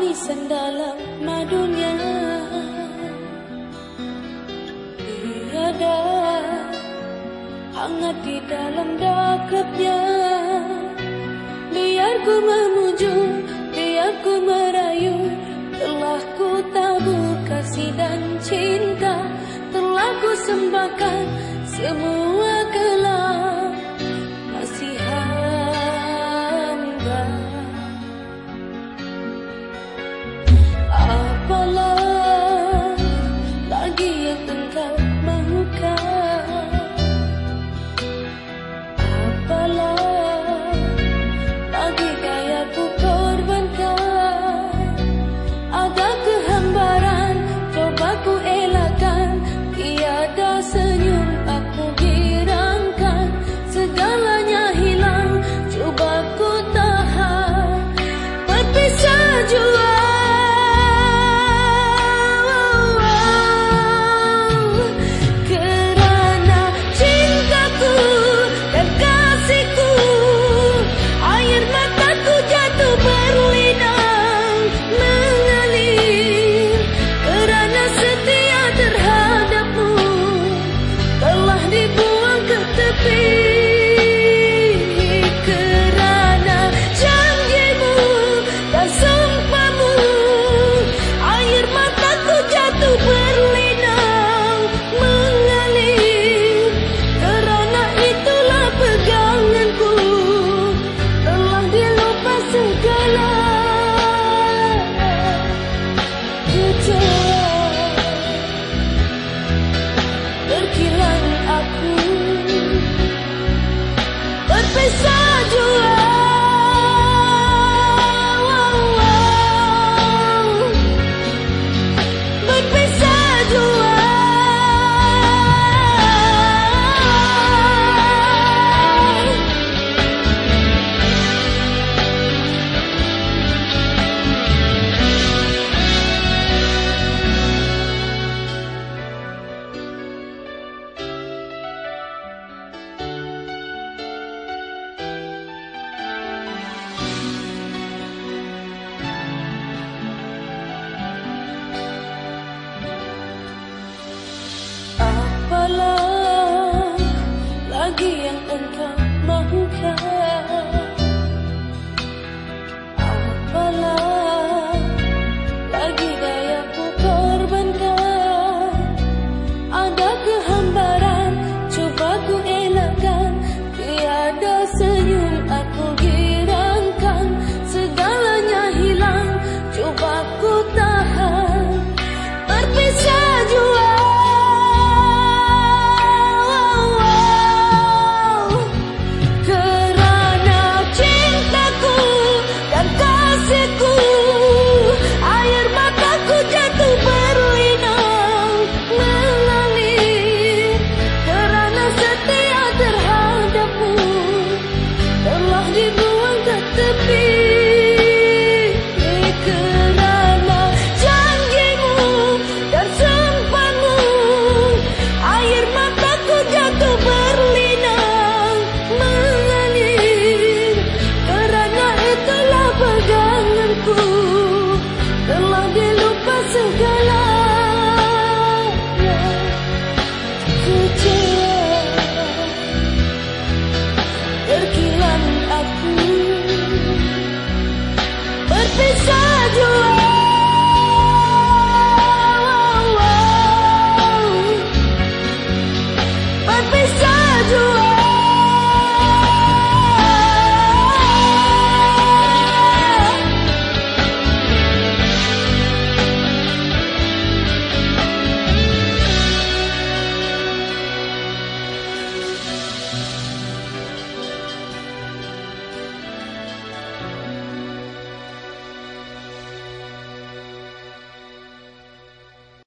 Manisan dalam madunya Tiada hangat di dalam dakapnya. Biar ku memuju, biar ku merayu Telah ku tabur kasih dan cinta Telah ku sembahkan semua